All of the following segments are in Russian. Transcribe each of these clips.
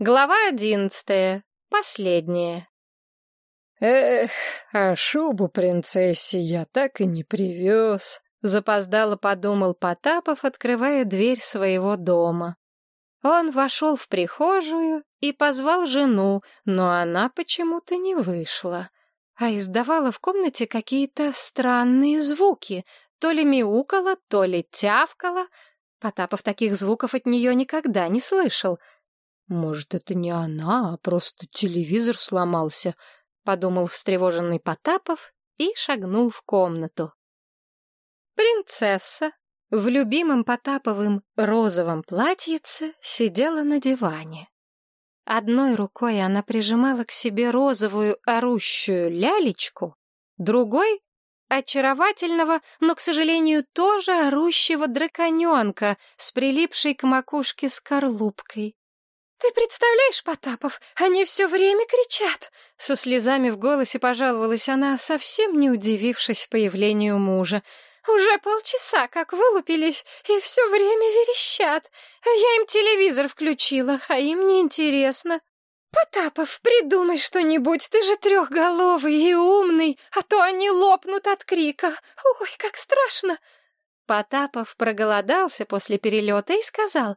Глава одиннадцатая. Последняя. Эх, а шубу принцессе я так и не привез. Запоздало подумал Потапов, открывая дверь своего дома. Он вошел в прихожую и позвал жену, но она почему-то не вышла, а издавала в комнате какие-то странные звуки, то ли мяукала, то ли тявкала. Потапов таких звуков от нее никогда не слышал — «Может, это не она, а просто телевизор сломался», — подумал встревоженный Потапов и шагнул в комнату. Принцесса в любимом Потаповым розовом платьице сидела на диване. Одной рукой она прижимала к себе розовую орущую лялечку, другой — очаровательного, но, к сожалению, тоже орущего драконенка с прилипшей к макушке скорлупкой. «Ты представляешь, Потапов, они все время кричат!» Со слезами в голосе пожаловалась она, совсем не удивившись появлению мужа. «Уже полчаса как вылупились, и все время верещат. Я им телевизор включила, а им не интересно. Потапов, придумай что-нибудь, ты же трехголовый и умный, а то они лопнут от крика. Ой, как страшно!» Потапов проголодался после перелета и сказал,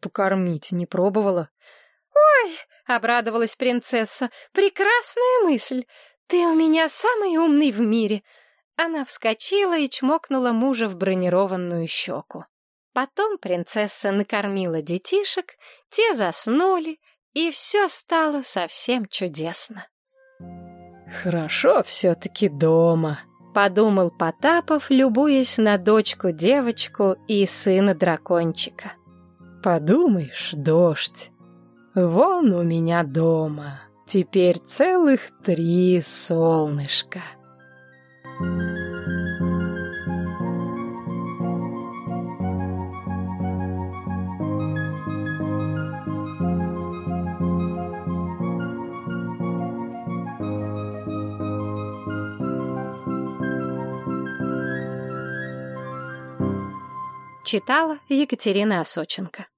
покормить не пробовала? Ой, обрадовалась принцесса. Прекрасная мысль. Ты у меня самый умный в мире. Она вскочила и чмокнула мужа в бронированную щеку. Потом принцесса накормила детишек, те заснули, и все стало совсем чудесно. «Хорошо все-таки дома», — подумал Потапов, любуясь на дочку-девочку и сына-дракончика. Подумаешь, дождь. Вон у меня дома. Теперь целых три солнышка. Читала Екатерина Осоченко